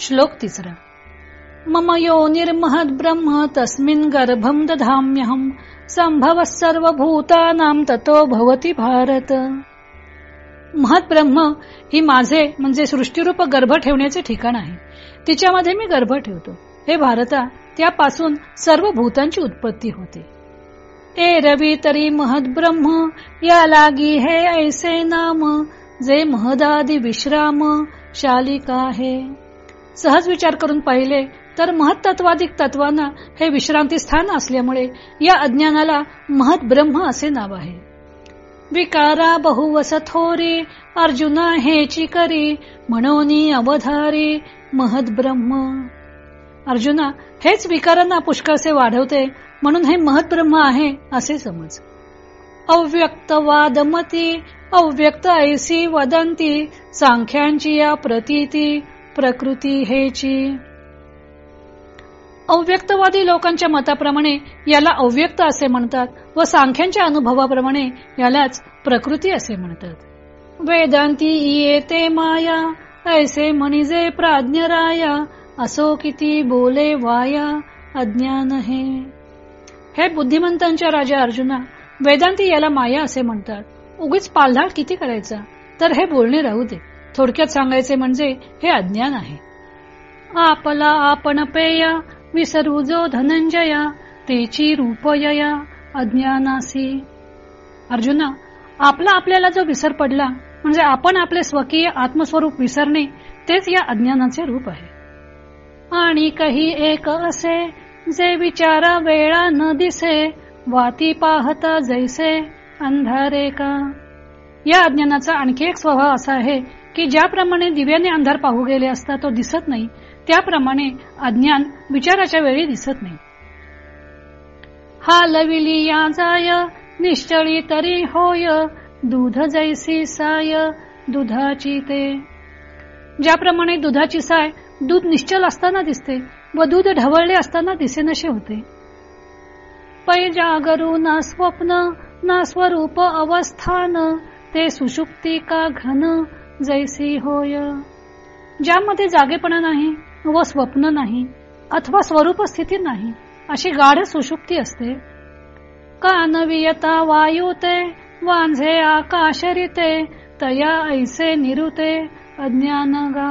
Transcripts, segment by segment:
श्लोक तिसरा। मम यो निर्महद ब्रह्म तस्मिन गर्भम दधाम्यहम संभव सर्व भूतानाम ततो भवती भारत। महत ब्रह्म ही माझे म्हणजे सृष्टीरूप गर्भ ठेवण्याचे ठिकाण आहे. तिच्यामध्ये मी गर्भ ठेवतो. हे भारता त्यापासून सर्व भूतांची उत्पत्ती होते. ए रवी तरी महद ब्रह्म या लागी हे ऐसे नाम जे महदादी विश्राम शालिका आहे सहज विचार करून पाहिले तर महत्त्वाधिक तत्वांना हे विश्रांती स्थान असल्यामुळे या अज्ञानाला महत ब्रह्म असे नाव आहे. विकारा बहुवस थोरी अर्जुना हेची करी म्हणून अवधारी महत ब्रह्म. अर्जुना हेच विकारांना पुष्कळसे वाढवते म्हणून हे महत ब्रह्म आहे असे समज. अव्यक्त वादमती अव्यक्त ऐसी वदंती सांख्यांची या प्रतीती प्रकृती हेची. अव्यक्तवादी लोकांच्या मताप्रमाणे याला अव्यक्त असे म्हणतात व सांख्यांच्या अनुभवाप्रमाणे यालाच प्रकृती असे म्हणतात. वेदांती येते माया ऐसे म्हणजे प्राज्ञराया असो किती बोले वाया अज्ञान हे. हे बुद्धिमंतांच्या राजा अर्जुना वेदांती याला माया असे म्हणतात. उगीच पालधाड किती करायचा? तर हे बोलणे राहू दे. थोडक्यात सांगायचे म्हणजे हे अज्ञान आहे. आपला आपण पेय विसरू जो धनंजया तेची रूपयया अज्ञानासी. अर्जुना आपला आपल्याला जो विसर पडला म्हणजे आपण आपले स्वकीय आत्मस्वरूप विसरणे तेच या अज्ञानाचे रूप आहे. आणि काही एक असे जे विचारा वेळा न दिसे वाती पाहता जैसे अंधारे का? या अज्ञानाचा आणखी एक स्वभाव असा आहे की ज्याप्रमाणे दिव्याने अंधार पाहू गेले असता तो दिसत नाही त्याप्रमाणे अज्ञान विचाराच्या वेळी दिसत नाही. हा लविली या जाय निश्चळी तरी होय दूध जैसी साय दुधाची ते. ज्याप्रमाणे दुधाची साय दूध निश्चल असताना दिसते व दूध ढवळले असताना दिसेनसे होते. पै जागरू ना स्वप्न ना स्वरूप अवस्थान ते सुषुप्ती का घन जैसी होय ज्यामध्ये जागेपणा नाही व स्वप्न नाही अथवा स्वरूप स्थिती नाही अशी गाढ सुषुप्ती असते. कानवियता वायुते वांझे आकाशरिते तया ऐसे निरुते अज्ञान गा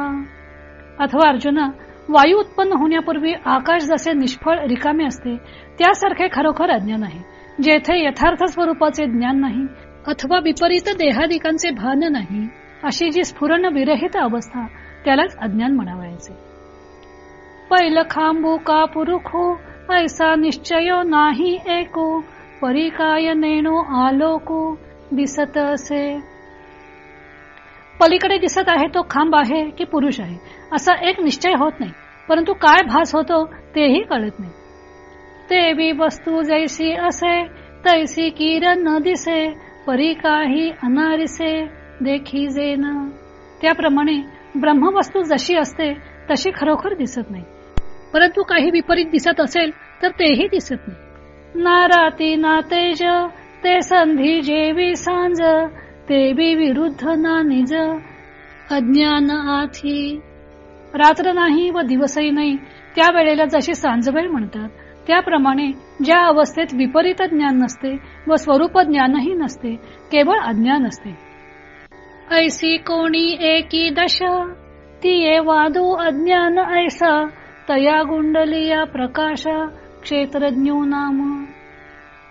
अथवा अर्जुना वायू उत्पन्न होण्यापूर्वी आकाश जसे निष्फळ रिकामे असते त्यासारखे खरोखर अज्ञान आहे जेथे यथार्थ स्वरूपाचे ज्ञान नाही अथवा विपरीत देहादिकांचे भान नाही. अशी जी स्फुरण विरहित अवस्था त्यालाच अज्ञान म्हणावायचे. पैल खांबू का पुरुखो ऐसा निश्चयो नाही एको परिकाय नेणो आलोको दिसत असे. पलीकडे दिसत आहे तो खांब आहे की पुरुष आहे असा एक निश्चय होत नाही परंतु काय भास होतो तेही कळत नाही. ते वस्तू जैसी असे तैसी किरण न दिसे परी काही अनारिसे देखी जेन त्याप्रमाणे ब्रह्मवस्तू जशी असते तशी खरोखर दिसत नाही. परंतु काही विपरीत दिसत असेल तर तेही दिसत नाही. ना राती ना तेज ते संधी जेवी सांज ते बी विरुद्ध ना निज. अज्ञान आथी. रात्र नाही व दिवसही नाही त्या वेळेला जशी सांजवेळ म्हणतात त्याप्रमाणे ज्या अवस्थेत विपरीत ज्ञान नसते व स्वरूप ज्ञानही नसते केवळ अज्ञान असते. ऐसी कोणी एकी दश तिये वादू अज्ञान ऐसा तया गुंडलिया प्रकाश क्षेत्रज्ञो नाम.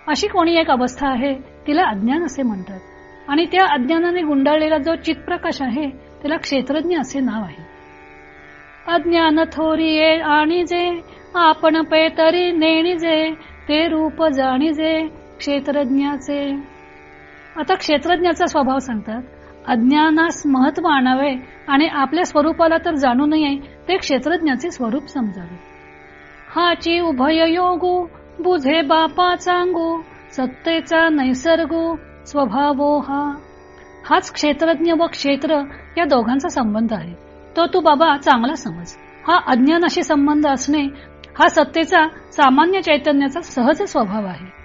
अशी कोणी एक अवस्था आहे तिला अज्ञान असे म्हणतात. आणि त्या अज्ञानाने गुंडाळलेला जो चितप्रकाश आहे त्याला क्षेत्रज्ञ असे नाव आहे. अज्ञान थोरी आणि जे आपण पेतरी नेणीजे ते रूप जाणीजे क्षेत्रज्ञाचे. आता क्षेत्रज्ञाचा स्वभाव सांगतात अज्ञानास महत्त्व आणावे आणि आपल्या स्वरूपाला तर जाणू नये ते क्षेत्रज्ञाचे स्वरूप समजावे. हाची उभय योगू बुझे बापा चांगू सत्तेचा नैसर्ग स्वभावो हा. हाच क्षेत्रज्ञ व क्षेत्र या दोघांचा संबंध आहे. तो तू बाबा चांगला समज. हा अज्ञानाशी संबंध असणे हा सत्तेचा सामान्य चैतन्याचा सहज स्वभाव आहे.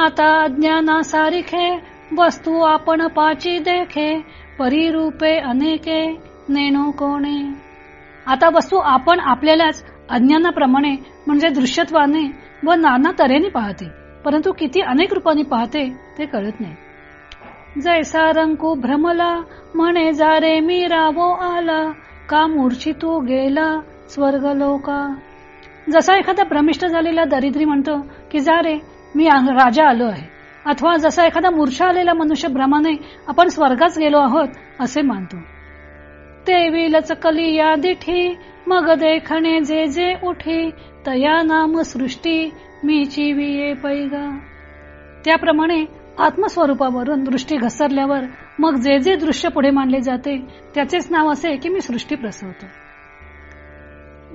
आता अज्ञानासारिखे वस्तू आपण पाची देखे परिरूपे अनेके नेनो कोणे. आता वस्तू आपण आपल्यालाच अज्ञानाप्रमाणे म्हणजे दृश्यत्वाने व नाना तऱ्हेने पाहते परंतु किती अनेक रूपाने पाहते ते कळत नाही. जैसा रंकू भ्रमला म्हणे जारे मी रावो आला का मूर्छितो गेला स्वर्ग लोका जसा एखादा भ्रमिष्ट झालेला दरिद्री म्हणतो की जा रे मी राजा आलो आहे. अथवा जसा एखादा मूर्छा आलेला मनुष्य भ्रमाने आपण स्वर्गात गेलो आहोत असे मानतो. तेवी लचकली या दिठी मग देखणे जे जे उठी तया नाम सृष्टी मी चिविये पैगा. त्याप्रमाणे आत्मस्वरूपावरून दृष्टी घसरल्यावर मग जे जे दृश्य पुढे मानले जाते त्याचेच नाव असे की मी सृष्टी प्रसवतो.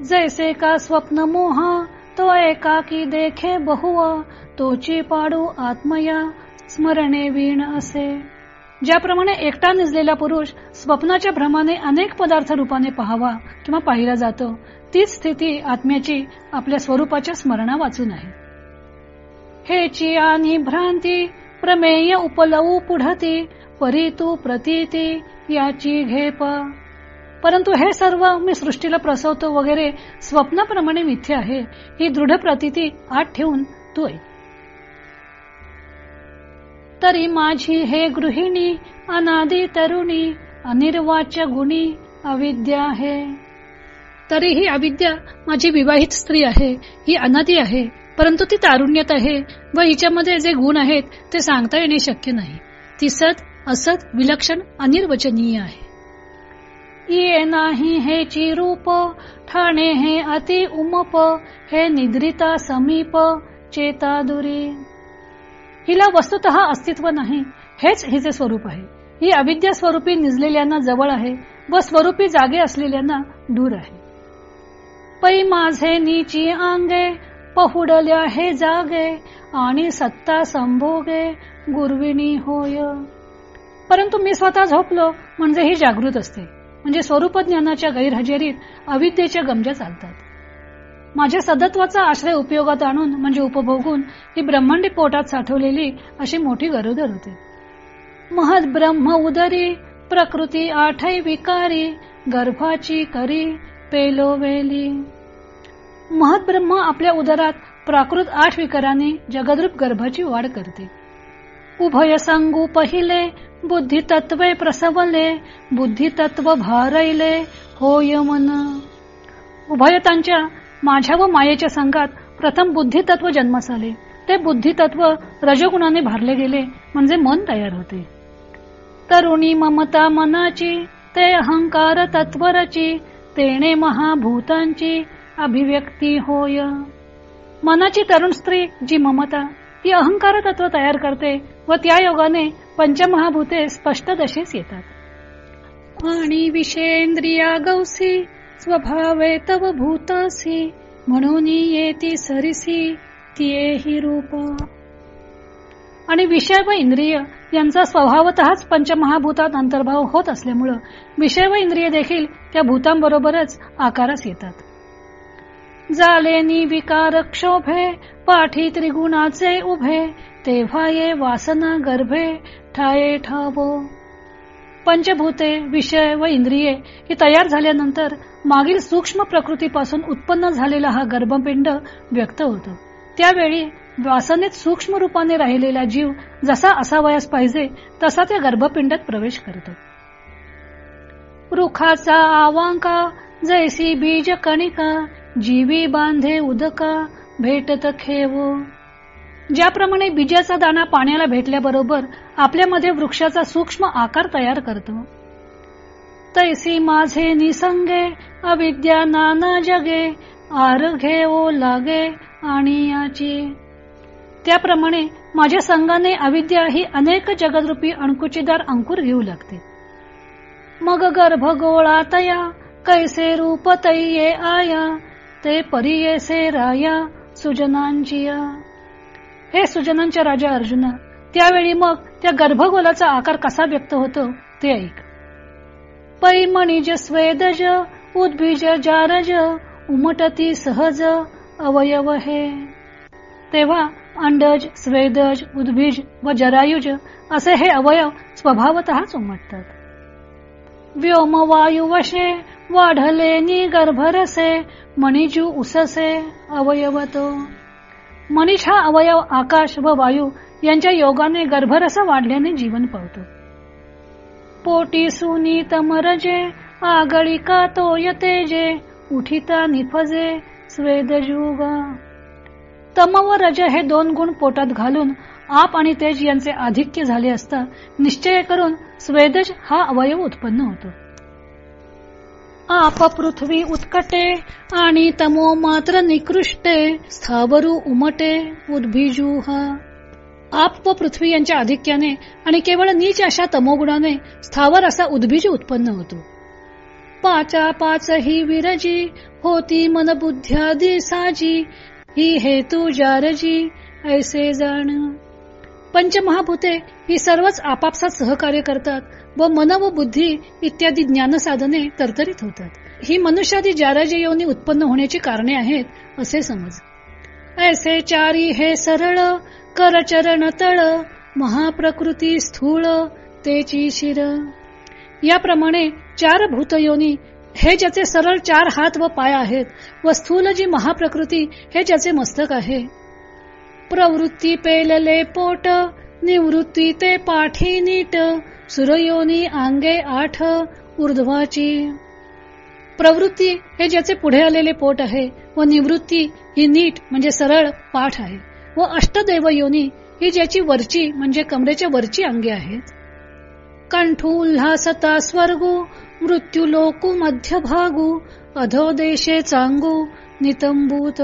जैसे का स्वप्न मोहा तो एकाकी देखे बहुव तोची पाडू आत्मया स्मरणे वीण असे. ज्याप्रमाणे एकटा निजलेला पुरुष स्वप्नाच्या भ्रमाने अनेक पदार्थ रूपाने पाहावा किंवा पाहिला जातो तीच स्थिती आत्म्याची आपल्या स्वरूपाच्या स्मरणा वाचून आहे. हेची आणि भ्रांती प्रमेय उपलवू पुढती परितू प्रतीती याची घेप. परंतु हे सर्व मी सृष्टीला प्रसवतो वगैरे स्वप्नाप्रमाणे मिथ्य आहे ही दृढ प्रतीती आत ठेवून तू तरी माझी हे गृहिणी अनादी तरुणी अनिर्वाच्य गुणी अविद्या आहे. तरी ही अविद्या माझी विवाहित स्त्री आहे ही अनादी आहे परंतु ती तारुण्यात आहे व हिच्यामध्ये जे गुण आहेत ते सांगता येणे शक्य नाही. ती सत असत विलक्षण अनिर्वचनीय आहे. नाही हे चिरूप ठाणे हे अति उमप हे निद्रिता समीप चेतादुरी. हिला वस्तुत अस्तित्व नाही हेच हिचे स्वरूप आहे. ही अविद्या स्वरूपी निजलेल्यांना जवळ आहे व स्वरूपी जागे असलेल्यांना दूर आहे. पै माझे नीची आंगे पहुडल्या हे जागे आणि सत्ता संभोगे गुरविणी होय. परंतु मी स्वतः झोपलो म्हणजे ही जागृत असते. म्हणजे स्वरूप ज्ञानाच्या गैरहजेरीत अविद्येच्या गमजा चालतात. माझ्या सदत्वाचा आश्रय उपयोगात आणून म्हणजे उपभोगून ही ब्रह्मांडी पोटात साठवलेली अशी मोठी गरोदर होते. महद ब्रह्म उदरी प्रकृती आठै विकारी गर्भाची करी पेलो वेली. महद ब्रह्म आपल्या उदरात प्राकृत आठ विकाराने जगद्रूप गर्भाची वाढ करते. उभय सांगू पहिले बुद्धी तत्वे प्रसवले बुद्धी तत्व भारैले होय मन. उभयतांच्या माझ्या व मायेच्या संघात प्रथम बुद्धी तत्व जन्मास आले ते बुद्धी तत्व रजगुणाने भारले गेले म्हणजे मन तयार होते. तरुणी ममता मनाची ते अहंकार तत्वरची तेणे महाभूतांची अभिव्यक्ती होय. मनाची तरुण स्त्री जी ममता ती अहंकार तत्व तयार करते व त्या योगाने पंचमहाभूते स्पष्ट दशेस येतात. आणि विषेंद्रिया गौसी स्वभावे तव भूतासी म्हणून येती सरिसी ती रूप. आणि विषय व इंद्रिय यांचा स्वभावतःच पंचमहाभूतात अंतर्भाव होत असल्यामुळं विषय व इंद्रिय देखील त्या भूतांबरोबरच आकारास येतात. जाले विकार क्षोभे पाठी त्रिगुणाचे उभे तेव्हा ये वासना गर्भे ठाये ठावो. पंचभूते विषय व इंद्रिये ही तयार झाल्यानंतर मागील सूक्ष्म प्रकृतीपासून उत्पन्न झालेला हा गर्भपिंड व्यक्त होतो. त्यावेळी वासनेत सूक्ष्म रूपाने राहिलेला जीव जसा असावयास पाहिजे तसा त्या गर्भपिंडात प्रवेश करतो. रुखाचा आवांका जैसी बीज कणिका जीवी बांधे उदका भेटत खेवो. ज्याप्रमाणे बीजाचा दाणा पाण्याला भेटल्याबरोबर आपल्यामध्ये वृक्षाचा सूक्ष्म आकार तयार करतो. तैसी माझे निसंगे अविद्या नाना जगे आर घेवो लागे आणि याची. त्याप्रमाणे माझ्या संघाने अविद्या ही अनेक जगदरूपी अणकुचीदार अंकुर घेऊ लागते. मग गर्भ गोळा तया कैसे रूप तैये आया ते परियेसे राया सुजनांचिया हे सुजनांच्या राजा अर्जुना त्यावेळी मग त्या गर्भगोलाचा आकार कसा व्यक्त होतो ते ऐक. पैमणिज स्वेदज उद्भिज जारज उमटती सहज अवयव हे. तेव्हा अंडज स्वेदज उद्भिज व जरायुज असे हे अवयव स्वभावतःच उमटतात. व्योम वायू वशे वाढले नि गर्भरसे मणिजू उससे अवयवतो. मनीष हा अवयव आकाश व वायू यांच्या योगाने गर्भरस वाढल्याने जीवन पावतो. पोटी सुनी तमरजे आगळिका तो यतेजे उठिता निफजे स्वेदजुग. तम व रज हे दोन गुण पोटात घालून आप आणि तेज यांचे आधिक्य झाले असता निश्चय करून स्वेदज हा अवयव उत्पन्न होतो. आप पृथ्वी उत्कटे आणि तमो मात्र निकृष्टे स्थावरू उमटे उद्भिजूहा. आप व पृथ्वी यांच्या आधिक्याने आणि केवळ नीच अशा तमोगुणाने स्थावर असा उद्भिज उत्पन्न होतो. पाचा पाच ही विरजी होती मन बुद्ध्यादी साजी ही हेतू जारजी ऐसे जाण. पंचमहाभूते ही सर्वच आपापसात सहकार्य करतात व मन व बुद्धी इत्यादी ज्ञान साधने तरतरीत होतात. ही मनुष्यादी जाराजी योनी उत्पन्न होण्याची कारणे आहेत असे समज. ऐसे चारी हे सरळ करचरण तळ महाप्रकृती स्थूळ तेची शिर. याप्रमाणे चार भूतयोनी हे ज्याचे सरळ चार हात व पाय आहेत व स्थूल जी महाप्रकृती हे ज्याचे मस्तक आहे. प्रवृत्ती पेलले पोट निवृत्ती ते पाठी नीट सुरयोनी आंगे आठ ऊर्ध्वाची. प्रवृत्ती हे ज्याचे पुढे आलेले पोट आहे व निवृत्ती ही नीट म्हणजे सरळ पाठ आहे व अष्टदैव योनी ही ज्याची वरची म्हणजे कमरेच्या वरची अंगे आहेत. कंठू उल्हासता स्वर्गू मृत्यू लोकू मध्य भागू अधोदेशे चांगू नितंबूत.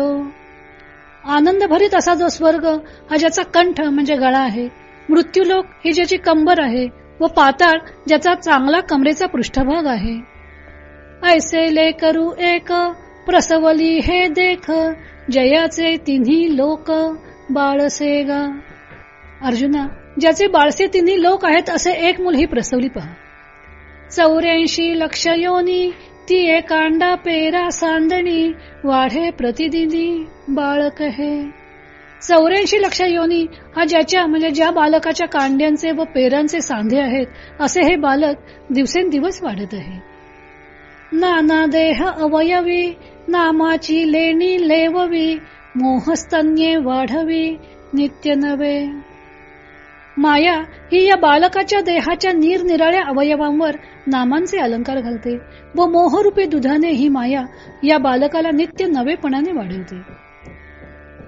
आनंद भरीत असा जो स्वर्ग हा ज्याचा कंठ म्हणजे गळा आहे. मृत्यूलोक ही ज्याची कंबर आहे व पाताळ ज्याचा चांगला कमरेचा पृष्ठभाग आहे. ऐसे ले करू एक प्रसवली हे देख जयाचे तिन्ही लोक बाळसेगा अर्जुना ज्याचे बाळसे तिन्ही लोक आहेत असे एक मुल ही प्रसवली पहा. चौऱ्याऐंशी लक्ष योनी ती कांडा पेरा सांदणी वाढे प्रतिदिनी बाळक हे. चौऱ्याऐंशी लक्ष योनी हा ज्याच्या म्हणजे ज्या बालकाच्या कांड्यांचे व पेरांचे सांधे आहेत असे हे बालक दिवसेंदिवस वाढत आहे. नाना देह अवयवी नामाची लेणी लेववी मोहस्तन्ये वाढवी नित्य नवे. माया ही या बालकाच्या देहाच्या निरनिराळ्या अवयवांवर नामांचे अलंकार घालते व मोहरूपी दुधाने ही माया या बालकाला नित्य नवेपणाने वाढवते.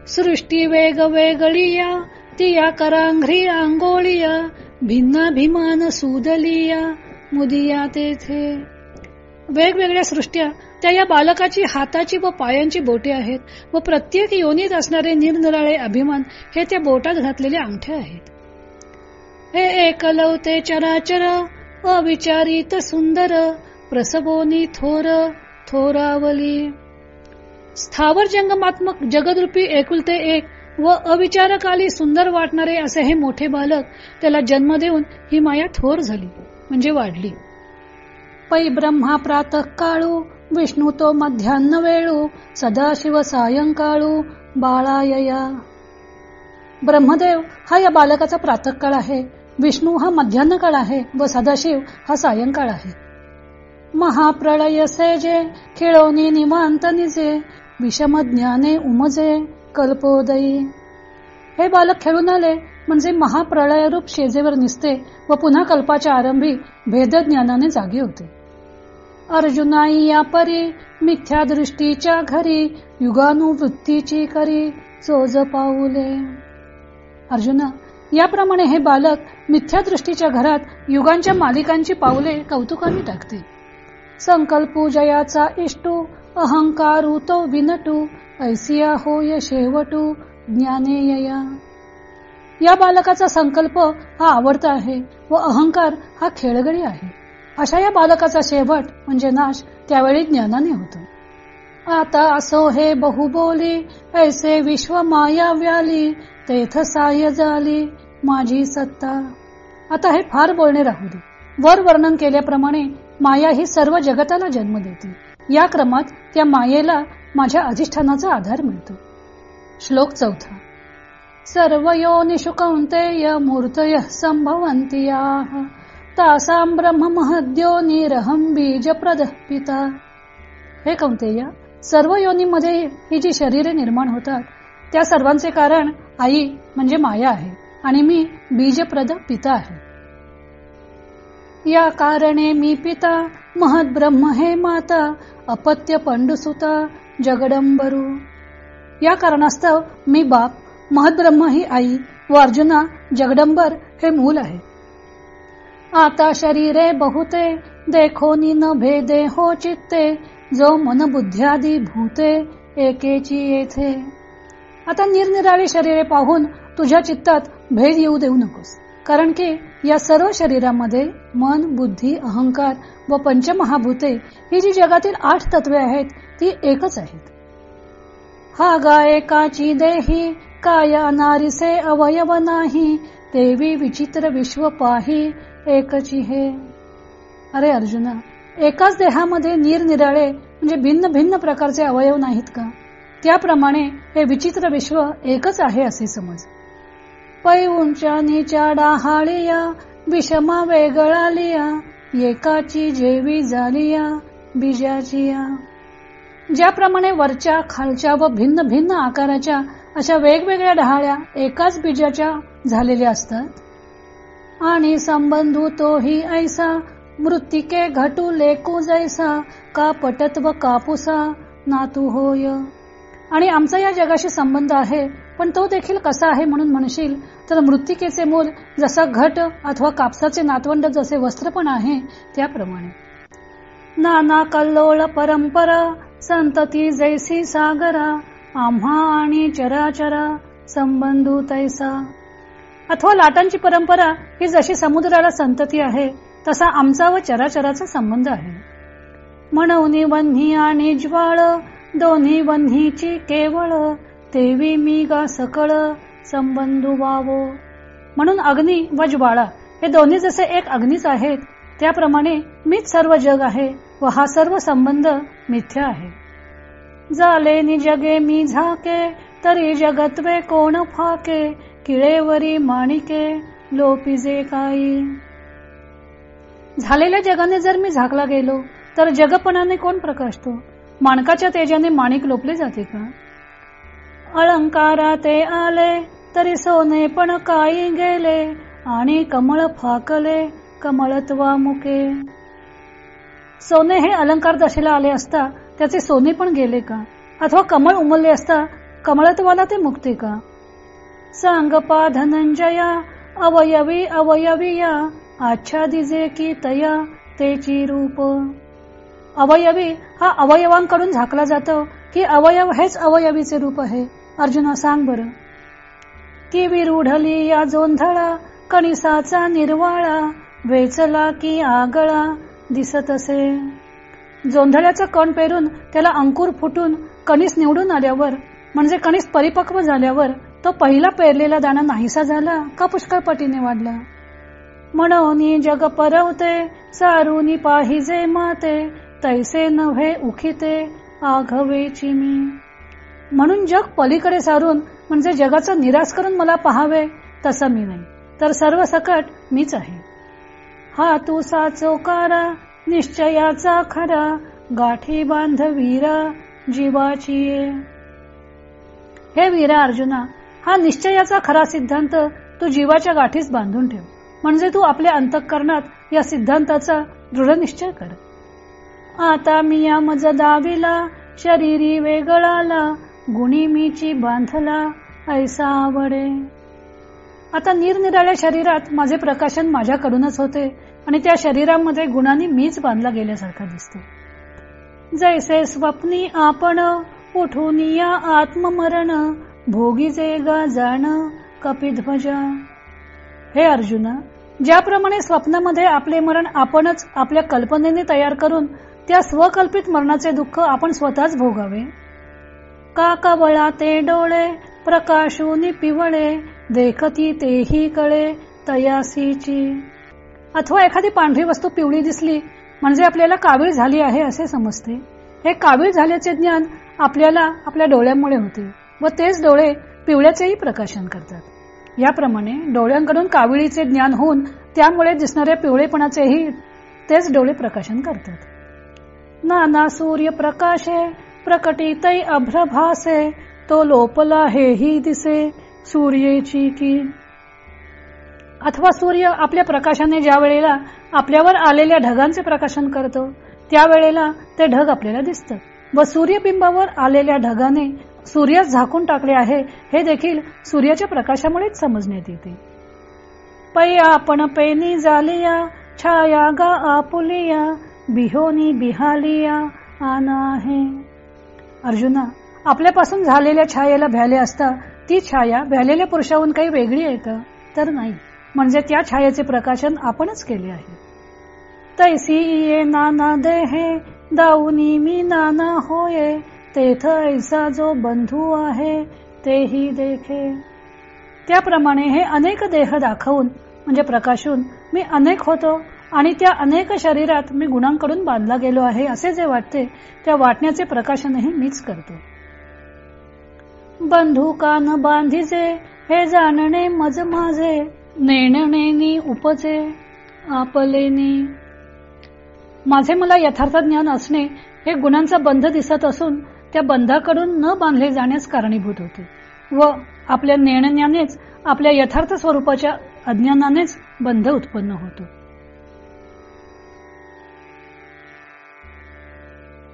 सृष्टी वेग वेगळिया तिया करांघ्री आंगोळिया भिन्नाभिमान सुदलिया मुदिया तेथे. वेगवेगळ्या सृष्ट्या त्या या बालकाची हाताची व पायांची बोटे आहेत व प्रत्येक योनीत असणारे निरनिराळे अभिमान हे त्या बोटात घातलेले अंगठे आहेत. हे एकलवते चराचर अविचारित सुंदर प्रसबोनी थोर थोरावली. स्थावर जंगमात्मक जगदरूपी एकुलते एक व अविचारकाली सुंदर वाटणारे असे हे मोठे बालक त्याला जन्म देऊन ही माया थोर झाली म्हणजे वाढली. पै ब्रह्मा प्रात काळू विष्णू तो मध्यान्न वेळू सदाशिव सायंकाळू बाळायया. ब्रह्मदेव हा या बालकाचा प्रातःकाळ आहे. विष्णू हा मध्यान्ह काळ आहे व सदाशिव हा सायंकाळ आहे. महाप्रळय सेजे खेळवणी निमांत निजे विषम ज्ञाने उमजे कल्पोदयी. हे बालक खेळून आले म्हणजे महाप्रळय रूप शेजेवर निसते व पुन्हा कल्पाच्या आरंभी भेदज्ञानाने जागी होते. अर्जुनाई या परी मिथ्या दृष्टीच्या घरी युगानुवृत्तीची करी चोज पाऊले. अर्जुना याप्रमाणे हे बालक मिथ्या दृष्टीच्या घरात युगांच्या मालिकांची पावले कौतुकाने टाकते. संकल्पू जयाचा इष्टू अहंकारू तो विनटू ऐसिया होय शेवटू ज्ञानेयया या बालकाचा संकल्प हा आवडता आहे व अहंकार हा खेळगडी आहे. अशा या बालकाचा शेवट म्हणजे नाश त्यावेळी ज्ञानाने होतो. आता असो हे बहुबोली ऐसे विश्व माया व्याली तेथ साय झाली माझी सत्ता. आता हे फार बोलणे राहू दे. वर वर्णन केल्याप्रमाणे माया ही सर्व जगताला जन्म देते. या क्रमात त्या मायेला माझ्या अधिष्ठानाचा आधार मिळतो. श्लोक चौथा. सर्व योनिषु कौंतेय मूर्तय संभवंती तासाम ब्रह्म महद्यो निरहम बीज प्रदपिता हे कौंतेय सर्व योनीमध्ये ही जी शरीरे निर्माण होतात त्या सर्वांचे कारण आई म्हणजे माया आहे. आणि मी बीजप्रद पिता आहे. या कारणे मी पिता महत ब्रह्म हे माता अपत्य पंडुसुता जगडंबरू या कारणास्तव मी बाप महद्ब्रह्म ही आई व अर्जुना जगडंबर हे मूल आहे. आता शरीरे बहुते देखो न भेदे हो चित्ते जो मन बुद्ध्यादी भूते एकेची येथे. आता निरनिराळी शरीरे पाहून तुझ्या चित्तात भेद येऊ देऊ नकोस. कारण की या सर्व शरीरामध्ये मन बुद्धी अहंकार व पंचमहाभूते ही जी जगातील आठ तत्वे आहेत ती एकच आहेत. हा गाय काची देही काय अनारिसे अवयव नाही देवी विचित्र विश्व पाही एकची हे. अरे अर्जुना एकाच देहामध्ये निरनिराळे म्हणजे भिन्न भिन्न प्रकारचे अवयव नाहीत का? त्याप्रमाणे हे विचित्र विश्व एकच आहे असे समज. पै उंच्या नीच्या डाहाळिया विषमा वेगळा लिया एकाची जेवी झालिया बीजाचिया ज्याप्रमाणे वरच्या खालच्या व भिन्न भिन्न आकाराच्या अशा वेगवेगळ्या डहाळ्या एकाच बीजाच्या झालेल्या असतात. आणि संबंधू तोही ऐसा मृत्तिके घटू लेकू जैसा का पटत्व कापुसा नातू होय. आणि आमचा या जगाशी संबंध आहे पण तो देखील कसा आहे म्हणून म्हणशील तर मृत्तिकेचे मूल जसा घट अथवा कापसाचे नातवंड जसे वस्त्र पण आहे त्याप्रमाणे. नाना कल्लोळ परंपरा संतती जैसी सागरा आम्हा आणि चराचरा संबंधू तैसा. अथवा लाटांची परंपरा ही जशी समुद्राला संतती आहे तसा आमचा व चराचराचा संबंध आहे. म्हणून वन्ही आणि ज्वाळ दोन्ही वन्हीची केवळ तेवी मी गा सकळ संबंधू वावो. म्हणून अग्नी व ज्वाळा हे दोन्ही जसे एक अग्नीच आहेत त्याप्रमाणे मीच सर्व जग आहे व हा सर्व संबंध मिथ्या आहे. झाले नि जगे मी झाके तरी जगत्वे कोण फाके किळेवरी माणिके लोपिजे काही. झालेल्या जगाने जर मी झाकला गेलो तर जगपणाने कोण प्रकाशतो? माणकाच्या तेजाने माणिक लोपले जाते का? अलंकारा ते आले तरी सोने पण काही गेले आणि कमळ फाकले कमळत्वा मुके सोने हे अलंकार दशेला आले असता त्याचे सोने पण गेले का? अथवा कमळ उमलले असता कमळत्वाला ते मुक्ते का? सांगपा धनंजया अवयवी अवयवी या आच्छादिजे की तया तेची रूप. अवयवी हा अवयवांकडून झाकला जातो की अवयव हेच अवयवीचे रूप आहे. अर्जुना सांग बर. की विरुढली या जोंधळा कणिसाचा निर्वाळा वेचला की आगळा दिसत असे. जोंधळ्याचं कण पेरून त्याला अंकुर फुटून कणीस निवडून आल्यावर म्हणजे कणीस परिपक्व झाल्यावर तो पहिला पेरलेला दाणा नाहीसा झाला का पुष्कळ पटीने वाढला. म्हणून जग परवते सारुनी पाहिजे माते तैसे नव्हे उखिते आघवेची मी. म्हणून जग पलीकडे सारून म्हणजे जगाचा निराश करून मला पहावे तसं मी नाही. तर सर्व सकट मीच आहे. हा तू साचोकारा निश्चयाचा खरा गाठी बांध वीरा जीवाची हे वीरा अर्जुना हा निश्चयाचा खरा सिद्धांत तू जीवाच्या गाठीस बांधून ठेव. म्हणजे तू आपल्या अंतःकरणात या सिद्धांताचा दृढ निश्चय कर. आता मी या मज दाविला शरीरी वेगळाला गुणी मीची बांधला ऐसा आवडे. आता निरनिराळ्या शरीरात माझे प्रकाशन माझ्याकडूनच होते आणि त्या शरीरामध्ये गुणांनी मीच बांधला गेल्यासारखा दिसतो. जैसे स्वप्नी आपण उठून या आत्ममरण भोगीचे गा जाण कपिध्वज हे अर्जुना ज्याप्रमाणे स्वप्नामध्ये आपले मरण आपणच आपल्या कल्पनेने तयार करून त्या स्वकल्पित मरणाचे दुःख आपण स्वतःच भोगावे का कवळा ते डोळे प्रकाशून पिवळे देखती तेही कळे तयासीची. अथवा एखादी पांढरी वस्तू पिवळी दिसली म्हणजे आपल्याला कावीळ झाली आहे असे समजते. हे कावीळ झाल्याचे ज्ञान आपल्याला आपल्या डोळ्यामुळे होते व तेच डोळे पिवळ्याचेही प्रकाशन करतात. याप्रमाणे डोळ्यांकडून काविळीचे ज्ञान होऊन त्यामुळे दिसणाऱ्या पिवळेपणाचेही तेच डोळे प्रकाशन करतात. नाना सूर्य प्रकाशे प्रकटितै अभ्रभासे तो लोपला हेही दिसे सूर्येची की. अथवा सूर्य आपल्या प्रकाशाने ज्या वेळेला आपल्यावर आलेल्या ढगांचे प्रकाशन करतो त्यावेळेला ते ढग आपल्याला दिसतं. व सूर्यबिंबावर आलेल्या ढगाने सूर्यास झाकून टाकले आहे हे देखील सूर्याच्या प्रकाशामुळेच समजण्यात येते. पै आपण पेनी जालिया छाया गा आपुलिया बिहोनी बिहालिया आना आहे अर्जुना आपल्यापासून झालेल्या छायेला भ्याले असता ती छाया भ्यालेल्या पुरुषाहून काही वेगळी आहे का? तर नाही. म्हणजे त्या छायेचे प्रकाशन आपणच केले आहे. तैसी ये नाना देहे दाऊनी मी नाना होये तेथ ऐसा जो बंधू आहे तेही देखे. त्याप्रमाणे हे अनेक देह दाखवून म्हणजे प्रकाशून मी अनेक होतो आणि त्या अनेक शरीरात मी गुणांकडून बांधला गेलो आहे असे जे वाटते त्या वाटण्याचे प्रकाशनही मीच करतो. बंधू कान बांधीचे हे जाणणे मज माझे नेणणे उपजे आपलेनी माझे मला यथार्थ ज्ञान असणे हे गुणांचा बंध दिसत असून त्या बंधाकडून न बांधले जाण्यास कारणीभूत होते. व आपल्या नेणण्यानेच आपल्या यथार्थ स्वरूपाच्या अज्ञानानेच बंध उत्पन्न होतो.